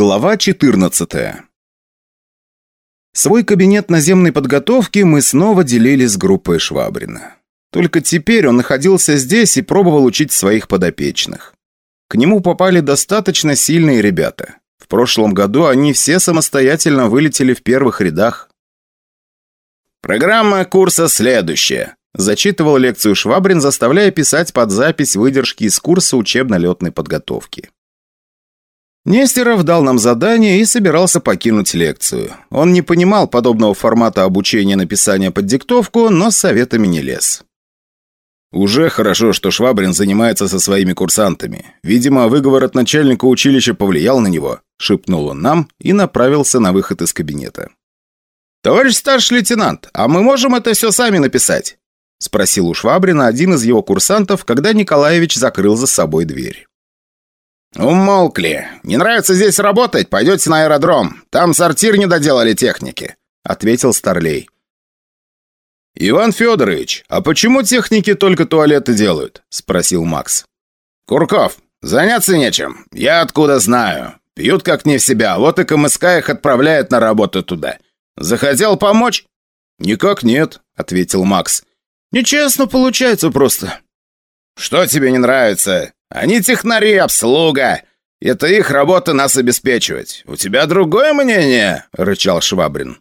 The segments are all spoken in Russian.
Глава 14 Свой кабинет наземной подготовки мы снова делили с группой Швабрина. Только теперь он находился здесь и пробовал учить своих подопечных. К нему попали достаточно сильные ребята. В прошлом году они все самостоятельно вылетели в первых рядах. «Программа курса следующая», – зачитывал лекцию Швабрин, заставляя писать под запись выдержки из курса учебно-летной подготовки. Нестеров дал нам задание и собирался покинуть лекцию. Он не понимал подобного формата обучения написания под диктовку, но с советами не лез. «Уже хорошо, что Швабрин занимается со своими курсантами. Видимо, выговор от начальника училища повлиял на него», – шепнул он нам и направился на выход из кабинета. «Товарищ старший лейтенант, а мы можем это все сами написать?» – спросил у Швабрина один из его курсантов, когда Николаевич закрыл за собой дверь. «Умолкли. Не нравится здесь работать? Пойдете на аэродром. Там сортир не доделали техники», — ответил Старлей. «Иван Федорович, а почему техники только туалеты делают?» — спросил Макс. «Курков, заняться нечем. Я откуда знаю. Пьют как не в себя, вот и КМСК их отправляет на работу туда. Захотел помочь?» «Никак нет», — ответил Макс. «Нечестно получается просто». «Что тебе не нравится? Они технари, обслуга. Это их работа нас обеспечивать. У тебя другое мнение?» – рычал Швабрин.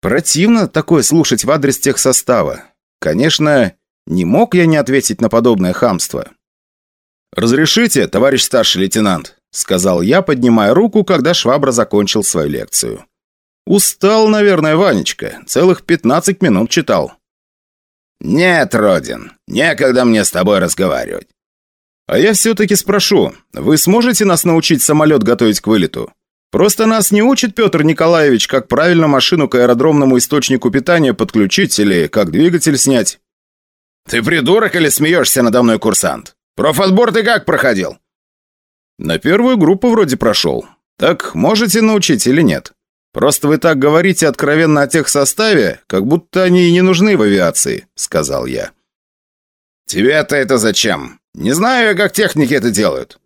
Противно такое слушать в адрес тех состава. Конечно, не мог я не ответить на подобное хамство. «Разрешите, товарищ старший лейтенант», – сказал я, поднимая руку, когда Швабра закончил свою лекцию. «Устал, наверное, Ванечка. Целых пятнадцать минут читал». «Нет, Родин, некогда мне с тобой разговаривать. А я все-таки спрошу, вы сможете нас научить самолет готовить к вылету? Просто нас не учит Петр Николаевич, как правильно машину к аэродромному источнику питания подключить или как двигатель снять. Ты придурок или смеешься надо мной, курсант? Профотбор ты как проходил? На первую группу вроде прошел. Так можете научить или нет? Просто вы так говорите откровенно о тех составе, как будто они и не нужны в авиации», — сказал я. «Тебе-то это зачем? Не знаю, как техники это делают».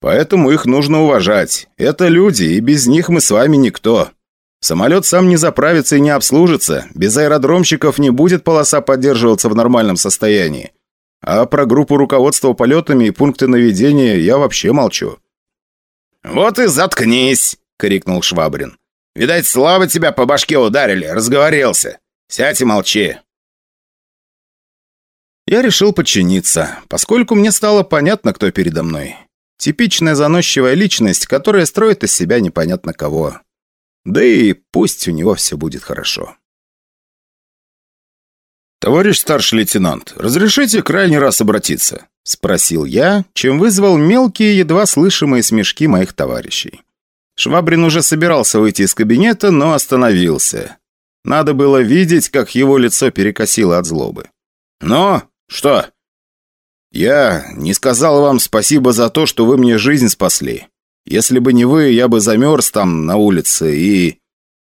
«Поэтому их нужно уважать. Это люди, и без них мы с вами никто. Самолет сам не заправится и не обслужится. Без аэродромщиков не будет полоса поддерживаться в нормальном состоянии. А про группу руководства полетами и пункты наведения я вообще молчу». «Вот и заткнись!» — крикнул Швабрин. «Видать, слабо тебя по башке ударили, разговорился. Сядь и молчи. Я решил подчиниться, поскольку мне стало понятно, кто передо мной. Типичная заносчивая личность, которая строит из себя непонятно кого. Да и пусть у него все будет хорошо. «Товарищ старший лейтенант, разрешите крайний раз обратиться?» – спросил я, чем вызвал мелкие, едва слышимые смешки моих товарищей. Швабрин уже собирался выйти из кабинета, но остановился. Надо было видеть, как его лицо перекосило от злобы. «Но «Что?» «Я не сказал вам спасибо за то, что вы мне жизнь спасли. Если бы не вы, я бы замерз там на улице и...»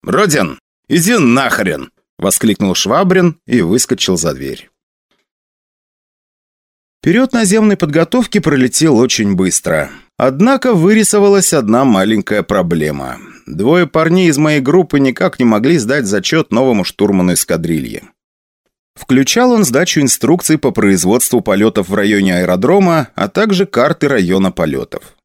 «Родин, иди нахрен!» — воскликнул Швабрин и выскочил за дверь. Период наземной подготовки пролетел очень быстро. Однако вырисовалась одна маленькая проблема. Двое парней из моей группы никак не могли сдать зачет новому штурману эскадрильи. Включал он сдачу инструкций по производству полетов в районе аэродрома, а также карты района полетов.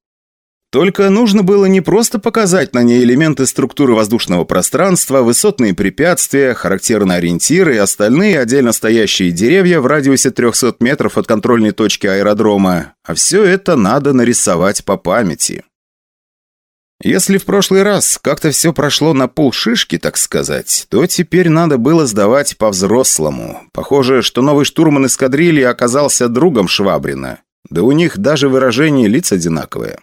Только нужно было не просто показать на ней элементы структуры воздушного пространства, высотные препятствия, характерные ориентиры и остальные отдельно стоящие деревья в радиусе 300 метров от контрольной точки аэродрома, а все это надо нарисовать по памяти. Если в прошлый раз как-то все прошло на полшишки, так сказать, то теперь надо было сдавать по-взрослому. Похоже, что новый штурман эскадрильи оказался другом Швабрина. Да у них даже выражение лиц одинаковое.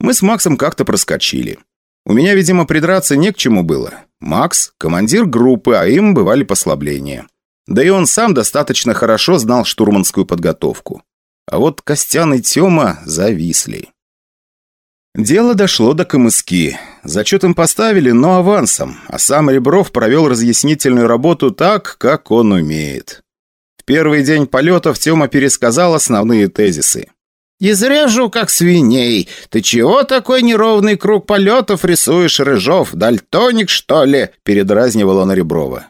Мы с Максом как-то проскочили. У меня, видимо, придраться не к чему было. Макс – командир группы, а им бывали послабления. Да и он сам достаточно хорошо знал штурманскую подготовку. А вот Костян и Тёма зависли. Дело дошло до КМСКи. Зачет им поставили, но авансом, а сам Ребров провел разъяснительную работу так, как он умеет. В первый день полетов Тёма пересказал основные тезисы. «Изрежу, как свиней. Ты чего такой неровный круг полетов рисуешь, Рыжов? Дальтоник, что ли?» – передразнивал он Реброва.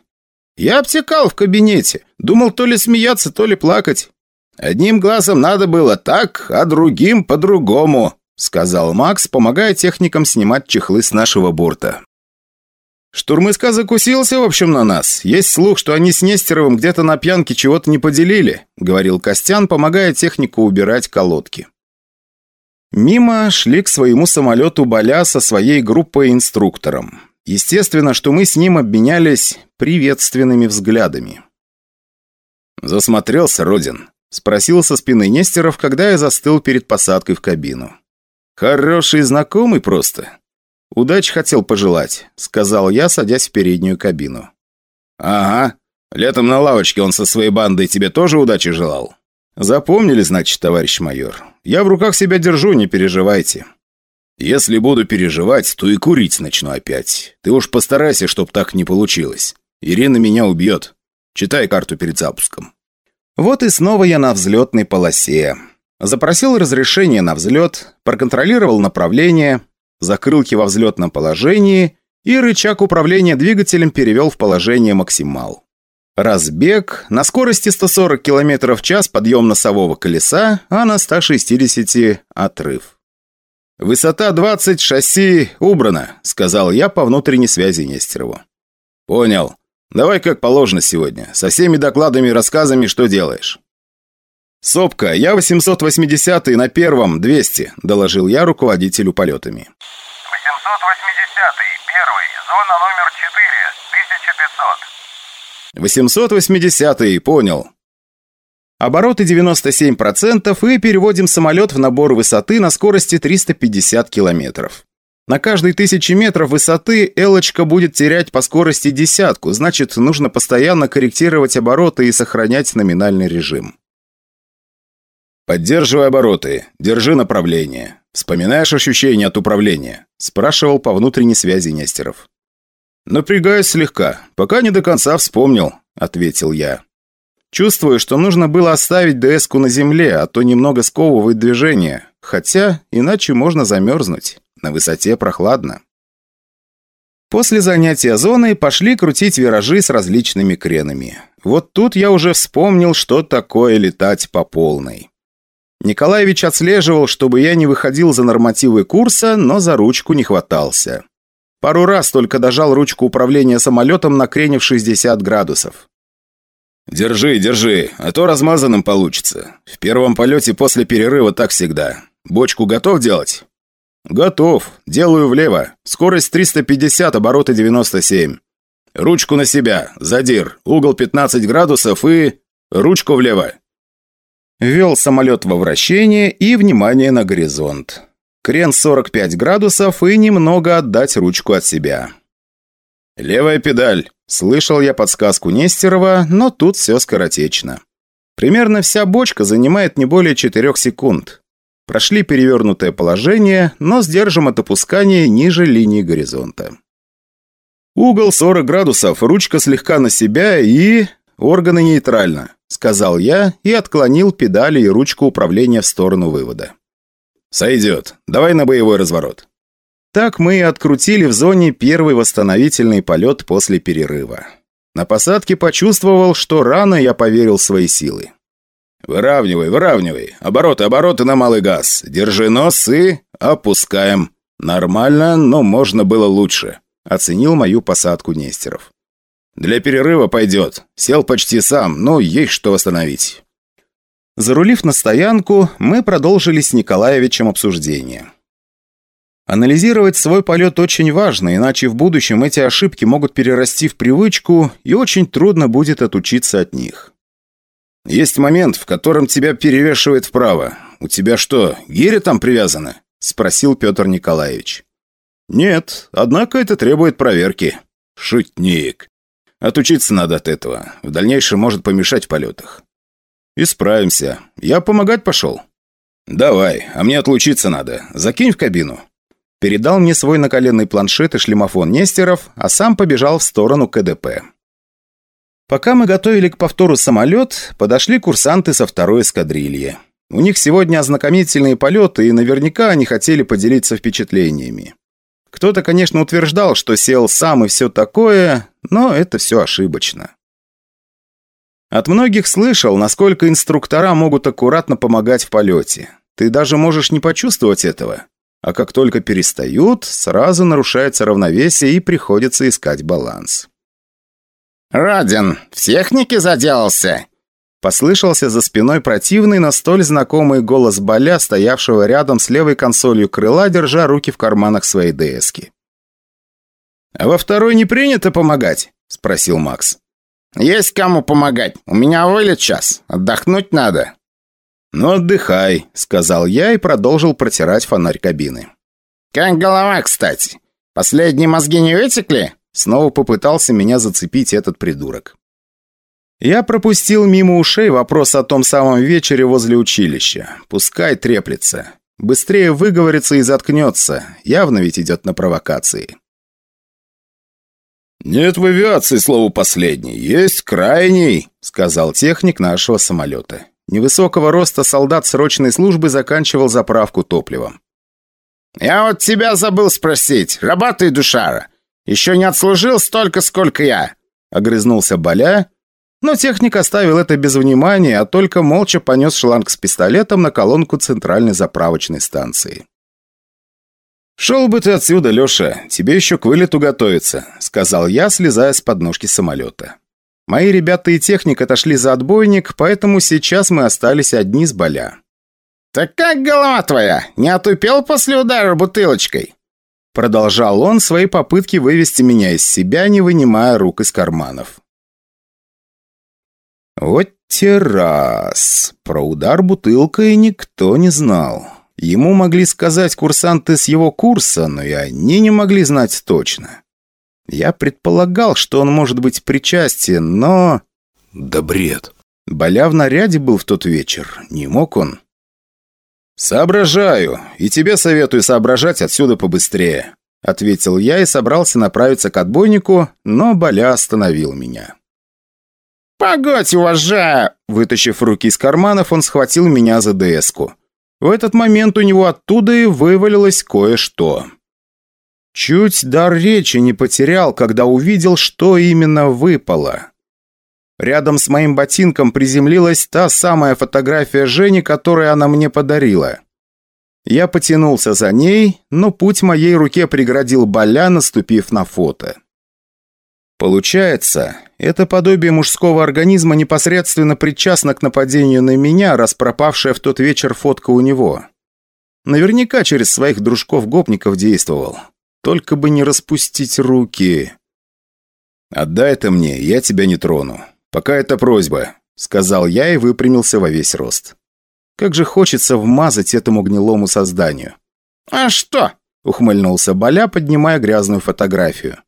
«Я обтекал в кабинете. Думал то ли смеяться, то ли плакать. Одним глазом надо было так, а другим по-другому», – сказал Макс, помогая техникам снимать чехлы с нашего борта. «Штурмыска закусился, в общем, на нас. Есть слух, что они с Нестеровым где-то на пьянке чего-то не поделили», — говорил Костян, помогая технику убирать колодки. Мимо шли к своему самолету Боля со своей группой-инструктором. Естественно, что мы с ним обменялись приветственными взглядами. «Засмотрелся, Родин?» — спросил со спины Нестеров, когда я застыл перед посадкой в кабину. «Хороший знакомый просто. «Удачи хотел пожелать», — сказал я, садясь в переднюю кабину. «Ага. Летом на лавочке он со своей бандой тебе тоже удачи желал?» «Запомнили, значит, товарищ майор. Я в руках себя держу, не переживайте». «Если буду переживать, то и курить начну опять. Ты уж постарайся, чтоб так не получилось. Ирина меня убьет. Читай карту перед запуском». Вот и снова я на взлетной полосе. Запросил разрешение на взлет, проконтролировал направление, закрылки во взлетном положении и рычаг управления двигателем перевел в положение максимал. Разбег на скорости 140 км в час подъем носового колеса, а на 160 отрыв. «Высота 20, шасси убрано», — сказал я по внутренней связи Нестерову. «Понял. Давай как положено сегодня. Со всеми докладами и рассказами, что делаешь». «Сопка, я 880 на первом, 200», — доложил я руководителю полетами. 880 первый, зона номер 4, 1500. 880 понял. Обороты 97% и переводим самолет в набор высоты на скорости 350 километров. На каждой тысячи метров высоты Элочка будет терять по скорости десятку, значит, нужно постоянно корректировать обороты и сохранять номинальный режим. «Поддерживай обороты. Держи направление. Вспоминаешь ощущения от управления?» Спрашивал по внутренней связи Нестеров. «Напрягаюсь слегка. Пока не до конца вспомнил», — ответил я. Чувствую, что нужно было оставить ДСку на земле, а то немного сковывает движение. Хотя, иначе можно замерзнуть. На высоте прохладно. После занятия зоной пошли крутить виражи с различными кренами. Вот тут я уже вспомнил, что такое летать по полной. Николаевич отслеживал, чтобы я не выходил за нормативы курса, но за ручку не хватался. Пару раз только дожал ручку управления самолетом, накренив 60 градусов. «Держи, держи, а то размазанным получится. В первом полете после перерыва так всегда. Бочку готов делать?» «Готов. Делаю влево. Скорость 350, обороты 97. Ручку на себя. Задир. Угол 15 градусов и... Ручку влево. Ввел самолет во вращение и внимание на горизонт. Крен 45 градусов и немного отдать ручку от себя. «Левая педаль», — слышал я подсказку Нестерова, но тут все скоротечно. Примерно вся бочка занимает не более 4 секунд. Прошли перевернутое положение, но сдержим от опускания ниже линии горизонта. Угол 40 градусов, ручка слегка на себя и... органы нейтрально сказал я и отклонил педали и ручку управления в сторону вывода. «Сойдет. Давай на боевой разворот». Так мы и открутили в зоне первый восстановительный полет после перерыва. На посадке почувствовал, что рано я поверил в свои силы. «Выравнивай, выравнивай. Обороты, обороты на малый газ. Держи нос и... опускаем. Нормально, но можно было лучше», — оценил мою посадку Нестеров. «Для перерыва пойдет. Сел почти сам, но есть что восстановить». Зарулив на стоянку, мы продолжили с Николаевичем обсуждение. Анализировать свой полет очень важно, иначе в будущем эти ошибки могут перерасти в привычку, и очень трудно будет отучиться от них. «Есть момент, в котором тебя перевешивает вправо. У тебя что, гиря там привязана?» – спросил Петр Николаевич. «Нет, однако это требует проверки». «Шутник. Отучиться надо от этого. В дальнейшем может помешать в полетах. Исправимся. Я помогать пошел. Давай, а мне отлучиться надо. Закинь в кабину. Передал мне свой наколенный планшет и шлемофон Нестеров, а сам побежал в сторону КДП. Пока мы готовили к повтору самолет, подошли курсанты со второй эскадрильи. У них сегодня ознакомительные полеты, и наверняка они хотели поделиться впечатлениями. Кто-то, конечно, утверждал, что сел сам и все такое, но это все ошибочно. От многих слышал, насколько инструктора могут аккуратно помогать в полете. Ты даже можешь не почувствовать этого. А как только перестают, сразу нарушается равновесие и приходится искать баланс. «Родин, в технике заделался?» Послышался за спиной противный, но столь знакомый голос Боля, стоявшего рядом с левой консолью крыла, держа руки в карманах своей ДСки. «А во второй не принято помогать?» – спросил Макс. «Есть кому помогать. У меня вылет час. Отдохнуть надо». «Ну, отдыхай», – сказал я и продолжил протирать фонарь кабины. «Как голова, кстати? Последние мозги не вытекли?» Снова попытался меня зацепить этот придурок. Я пропустил мимо ушей вопрос о том самом вечере возле училища. Пускай треплется. Быстрее выговорится и заткнется. Явно ведь идет на провокации. «Нет в авиации слово «последний», есть «крайний», — сказал техник нашего самолета. Невысокого роста солдат срочной службы заканчивал заправку топливом. «Я вот тебя забыл спросить. Работай, душара. Еще не отслужил столько, сколько я», — огрызнулся Боля, но техник оставил это без внимания, а только молча понес шланг с пистолетом на колонку центральной заправочной станции. «Шел бы ты отсюда, Леша, тебе еще к вылету готовиться», сказал я, слезая с подножки самолета. Мои ребята и техник отошли за отбойник, поэтому сейчас мы остались одни с Боля. «Так как голова твоя? Не отупел после удара бутылочкой?» Продолжал он свои попытки вывести меня из себя, не вынимая рук из карманов. Вот те раз. Про удар бутылкой никто не знал. Ему могли сказать курсанты с его курса, но и они не могли знать точно. Я предполагал, что он может быть причастен, но... Да бред. Боля в наряде был в тот вечер. Не мог он. «Соображаю, и тебе советую соображать отсюда побыстрее», ответил я и собрался направиться к отбойнику, но Боля остановил меня. «Погодь, уважаю!» Вытащив руки из карманов, он схватил меня за ДСку. В этот момент у него оттуда и вывалилось кое-что. Чуть дар речи не потерял, когда увидел, что именно выпало. Рядом с моим ботинком приземлилась та самая фотография Жени, которую она мне подарила. Я потянулся за ней, но путь моей руке преградил Боля, наступив на фото. Получается, это подобие мужского организма непосредственно причастно к нападению на меня, раз пропавшая в тот вечер фотка у него. Наверняка через своих дружков-гопников действовал. Только бы не распустить руки. «Отдай это мне, я тебя не трону. Пока это просьба», — сказал я и выпрямился во весь рост. Как же хочется вмазать этому гнилому созданию. «А что?» — ухмыльнулся Боля, поднимая грязную фотографию.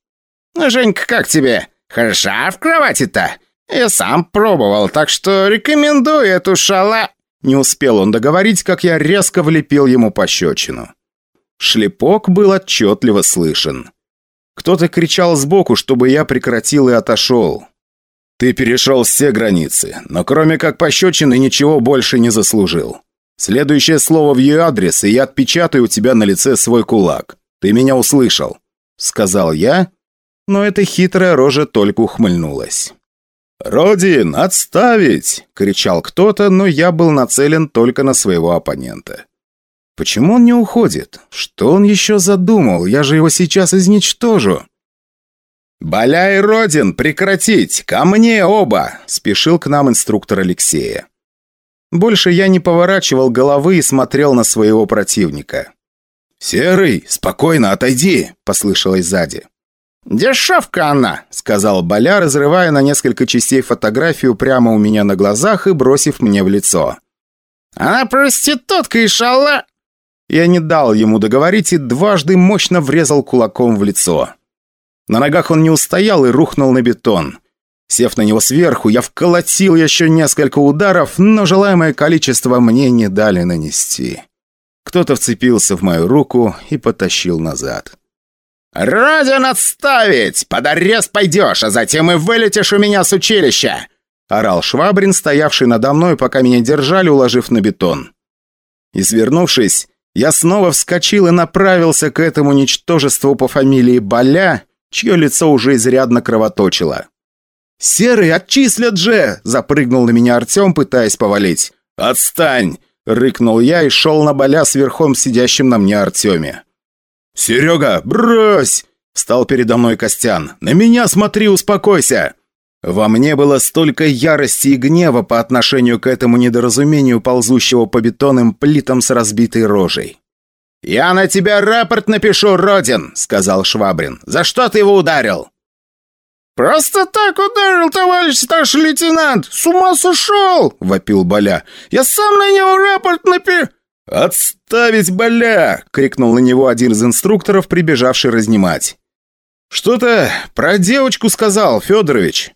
«Ну, Женька, как тебе? Хороша в кровати-то? Я сам пробовал, так что рекомендую эту шала...» Не успел он договорить, как я резко влепил ему пощечину. Шлепок был отчетливо слышен. Кто-то кричал сбоку, чтобы я прекратил и отошел. «Ты перешел все границы, но кроме как пощечины ничего больше не заслужил. Следующее слово в ее адрес, и я отпечатаю у тебя на лице свой кулак. Ты меня услышал», — сказал я, но эта хитрая рожа только ухмыльнулась. «Родин, отставить!» – кричал кто-то, но я был нацелен только на своего оппонента. «Почему он не уходит? Что он еще задумал? Я же его сейчас изничтожу!» «Боля и Родин, прекратить! Ко мне оба!» – спешил к нам инструктор Алексея. Больше я не поворачивал головы и смотрел на своего противника. «Серый, спокойно, отойди!» – послышалось сзади. «Дешевка она», — сказал Боля, разрывая на несколько частей фотографию прямо у меня на глазах и бросив мне в лицо. «Она проститутка и шала...» Я не дал ему договорить и дважды мощно врезал кулаком в лицо. На ногах он не устоял и рухнул на бетон. Сев на него сверху, я вколотил еще несколько ударов, но желаемое количество мне не дали нанести. Кто-то вцепился в мою руку и потащил назад. «Родин отставить! Под арест пойдешь, а затем и вылетишь у меня с училища!» – орал Швабрин, стоявший надо мной, пока меня держали, уложив на бетон. Извернувшись, я снова вскочил и направился к этому ничтожеству по фамилии Боля, чье лицо уже изрядно кровоточило. «Серый, отчислят же!» – запрыгнул на меня Артем, пытаясь повалить. «Отстань!» – рыкнул я и шел на Боля с верхом сидящим на мне Артеме. «Серега, брось!» – встал передо мной Костян. «На меня смотри, успокойся!» Во мне было столько ярости и гнева по отношению к этому недоразумению, ползущего по бетонным плитам с разбитой рожей. «Я на тебя рапорт напишу, Родин!» — сказал Швабрин. «За что ты его ударил?» «Просто так ударил, товарищ старший лейтенант! С ума сошел!» — вопил Боля. «Я сам на него рапорт напи...» «Отставить Боля!» — крикнул на него один из инструкторов, прибежавший разнимать. «Что-то про девочку сказал, Федорович».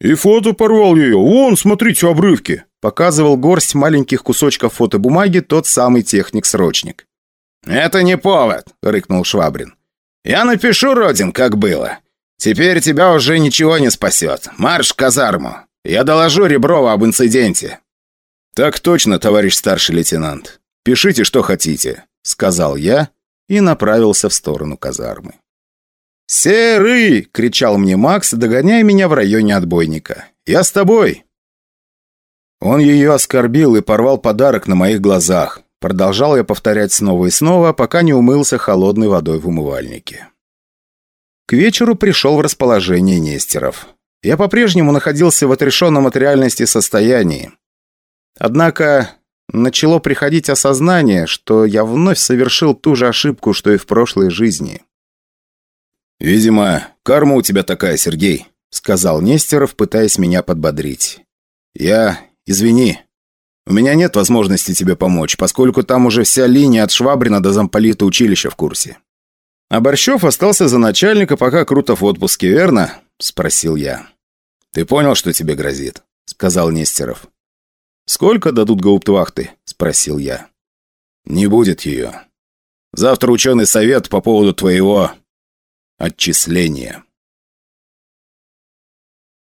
«И фото порвал ее. Вон, смотрите, обрывки!» Показывал горсть маленьких кусочков фотобумаги тот самый техник-срочник. «Это не повод!» — рыкнул Швабрин. «Я напишу, Родин, как было. Теперь тебя уже ничего не спасет. Марш в казарму. Я доложу Реброва об инциденте». «Так точно, товарищ старший лейтенант. Пишите, что хотите», — сказал я и направился в сторону казармы. «Серый!» — кричал мне Макс, догоняя меня в районе отбойника. «Я с тобой!» Он ее оскорбил и порвал подарок на моих глазах. Продолжал я повторять снова и снова, пока не умылся холодной водой в умывальнике. К вечеру пришел в расположение Нестеров. Я по-прежнему находился в отрешенном от реальности состоянии. Однако начало приходить осознание, что я вновь совершил ту же ошибку, что и в прошлой жизни. «Видимо, карма у тебя такая, Сергей», — сказал Нестеров, пытаясь меня подбодрить. «Я... Извини. У меня нет возможности тебе помочь, поскольку там уже вся линия от Швабрина до замполита училища в курсе». «А Борщев остался за начальника, пока Крутов в отпуске, верно?» — спросил я. «Ты понял, что тебе грозит?» — сказал Нестеров. «Сколько дадут гауптвахты?» — спросил я. «Не будет ее. Завтра ученый совет по поводу твоего отчисления.